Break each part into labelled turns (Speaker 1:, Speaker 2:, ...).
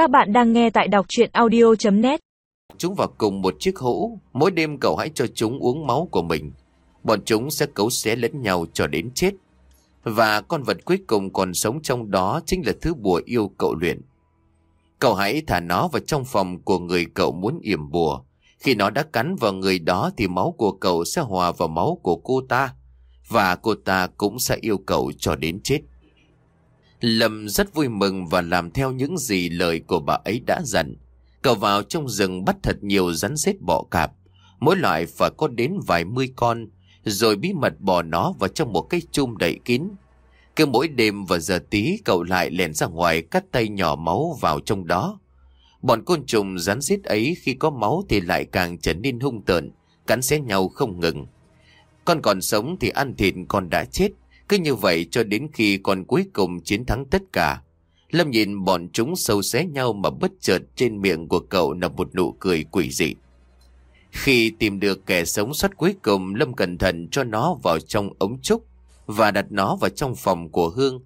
Speaker 1: Các bạn đang nghe tại đọc chuyện audio.net
Speaker 2: Chúng vào cùng một chiếc hũ, mỗi đêm cậu hãy cho chúng uống máu của mình. Bọn chúng sẽ cấu xé lẫn nhau cho đến chết. Và con vật cuối cùng còn sống trong đó chính là thứ bùa yêu cậu luyện. Cậu hãy thả nó vào trong phòng của người cậu muốn yểm bùa. Khi nó đã cắn vào người đó thì máu của cậu sẽ hòa vào máu của cô ta. Và cô ta cũng sẽ yêu cậu cho đến chết. Lâm rất vui mừng và làm theo những gì lời của bà ấy đã dặn. Cậu vào trong rừng bắt thật nhiều rắn rết bọ cạp. Mỗi loại phải có đến vài mươi con, rồi bí mật bỏ nó vào trong một cái chum đậy kín. Cứ mỗi đêm và giờ tí cậu lại lèn ra ngoài cắt tay nhỏ máu vào trong đó. Bọn côn trùng rắn rết ấy khi có máu thì lại càng trở nên hung tợn, cắn xé nhau không ngừng. Con còn sống thì ăn thịt con đã chết, cứ như vậy cho đến khi con cuối cùng chiến thắng tất cả. Lâm nhìn bọn chúng sâu xé nhau mà bất chợt trên miệng của cậu là một nụ cười quỷ dị. Khi tìm được kẻ sống sót cuối cùng, Lâm cẩn thận cho nó vào trong ống trúc và đặt nó vào trong phòng của Hương.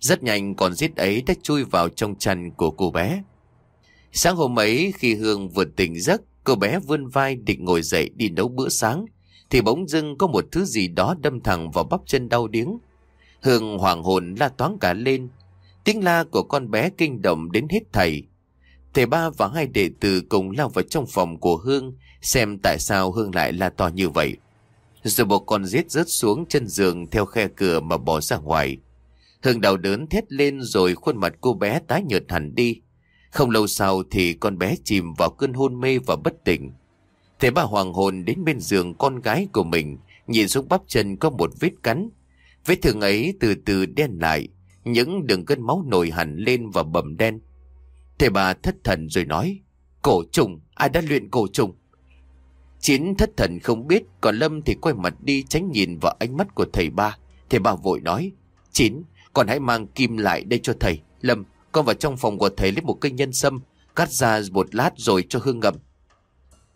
Speaker 2: Rất nhanh con giết ấy đã chui vào trong chăn của cô bé. Sáng hôm ấy khi Hương vừa tỉnh giấc, cô bé vươn vai định ngồi dậy đi nấu bữa sáng, thì bỗng dưng có một thứ gì đó đâm thẳng vào bắp chân đau điếng. Hương hoàng hồn la toáng cả lên, tiếng la của con bé kinh động đến hết thầy. Thầy ba và hai đệ tử cùng lao vào trong phòng của Hương xem tại sao Hương lại la to như vậy. Rồi một con giết rớt xuống chân giường theo khe cửa mà bỏ ra ngoài. Hương đau đớn thét lên rồi khuôn mặt cô bé tái nhợt hẳn đi. Không lâu sau thì con bé chìm vào cơn hôn mê và bất tỉnh. Thế bà hoàng hồn đến bên giường con gái của mình, nhìn xuống bắp chân có một vết cắn. Vết thương ấy từ từ đen lại, những đường cân máu nổi hẳn lên và bầm đen. Thế bà thất thần rồi nói, cổ trùng, ai đã luyện cổ trùng? Chín thất thần không biết, còn Lâm thì quay mặt đi tránh nhìn vào ánh mắt của thầy ba. Thầy ba vội nói, Chín, con hãy mang kim lại đây cho thầy. Lâm, con vào trong phòng của thầy lấy một cây nhân sâm, cắt ra một lát rồi cho hương ngậm.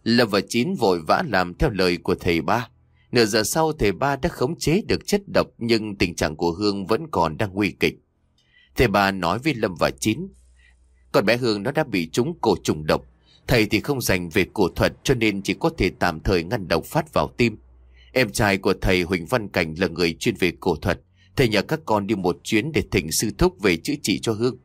Speaker 2: Lâm và Chín vội vã làm theo lời của thầy ba. Nửa giờ sau, thầy ba đã khống chế được chất độc, nhưng tình trạng của Hương vẫn còn đang nguy kịch. Thầy ba nói với Lâm và Chín. Còn bé Hương nó đã bị trúng cổ trùng độc. Thầy thì không dành về cổ thuật, cho nên chỉ có thể tạm thời ngăn độc phát vào tim. Em trai của thầy Huỳnh Văn Cảnh là người chuyên về cổ thuật. Thầy nhờ các con đi một chuyến để thỉnh sư thúc về chữa trị cho Hương.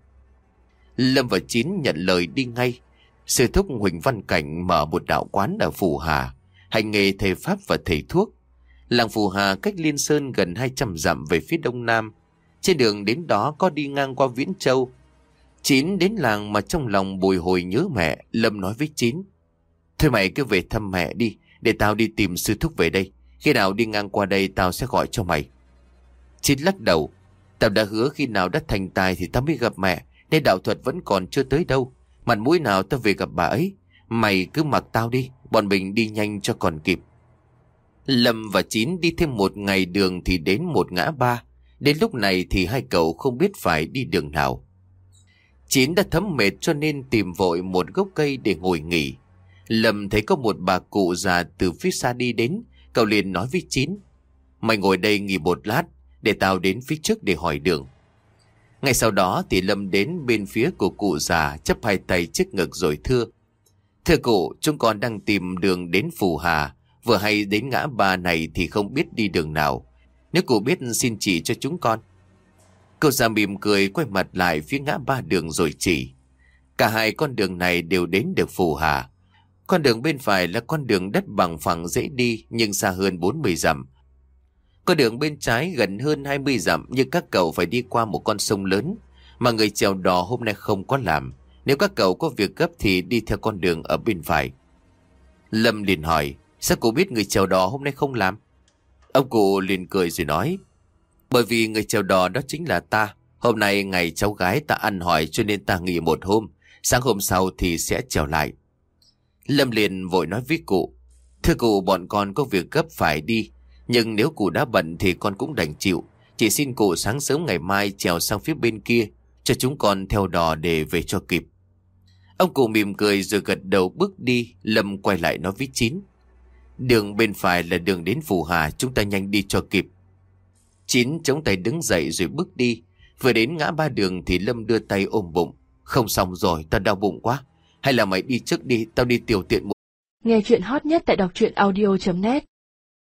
Speaker 2: Lâm và Chín nhận lời đi ngay. Sư thúc Huỳnh Văn Cảnh mở một đạo quán ở Phù Hà, hành nghề thầy Pháp và thầy thuốc. Làng Phù Hà cách Liên Sơn gần 200 dặm về phía đông nam. Trên đường đến đó có đi ngang qua Viễn Châu. Chín đến làng mà trong lòng bồi hồi nhớ mẹ, Lâm nói với Chín. Thôi mày cứ về thăm mẹ đi, để tao đi tìm sư thúc về đây. Khi nào đi ngang qua đây tao sẽ gọi cho mày. Chín lắc đầu. Tao đã hứa khi nào đã thành tài thì tao mới gặp mẹ, nên đạo thuật vẫn còn chưa tới đâu. Mặt mũi nào tao về gặp bà ấy? Mày cứ mặc tao đi, Bọn mình đi nhanh cho còn kịp. Lâm và Chín đi thêm một ngày đường Thì đến một ngã ba. Đến lúc này thì hai cậu không biết phải đi đường nào. Chín đã thấm mệt cho nên tìm vội một gốc cây để ngồi nghỉ. Lâm thấy có một bà cụ già từ phía xa đi đến, Cậu liền nói với Chín, Mày ngồi đây nghỉ một lát, Để tao đến phía trước để hỏi đường ngay sau đó thì Lâm đến bên phía của cụ già chấp hai tay trước ngực rồi thưa. Thưa cụ, chúng con đang tìm đường đến Phù Hà. Vừa hay đến ngã ba này thì không biết đi đường nào. Nếu cụ biết xin chỉ cho chúng con. Cậu già mỉm cười quay mặt lại phía ngã ba đường rồi chỉ. Cả hai con đường này đều đến được Phù Hà. Con đường bên phải là con đường đất bằng phẳng dễ đi nhưng xa hơn 40 dặm. Có đường bên trái gần hơn 20 dặm nhưng các cậu phải đi qua một con sông lớn mà người chèo đò hôm nay không có làm. Nếu các cậu có việc gấp thì đi theo con đường ở bên phải. Lâm liền hỏi, sao cụ biết người chèo đò hôm nay không làm? Ông cụ liền cười rồi nói, bởi vì người chèo đò đó chính là ta. Hôm nay ngày cháu gái ta ăn hỏi cho nên ta nghỉ một hôm. Sáng hôm sau thì sẽ chèo lại. Lâm liền vội nói với cụ, thưa cụ bọn con có việc gấp phải đi. Nhưng nếu cụ đã bận thì con cũng đành chịu. Chỉ xin cụ sáng sớm ngày mai trèo sang phía bên kia, cho chúng con theo đò để về cho kịp. Ông cụ mỉm cười rồi gật đầu bước đi, Lâm quay lại nói với Chín. Đường bên phải là đường đến Phù Hà, chúng ta nhanh đi cho kịp. Chín chống tay đứng dậy rồi bước đi. Vừa đến ngã ba đường thì Lâm đưa tay ôm bụng. Không xong rồi, tao đau bụng quá. Hay là mày đi trước đi, tao đi tiểu tiện một
Speaker 3: Nghe chuyện hot nhất tại đọc truyện audio.net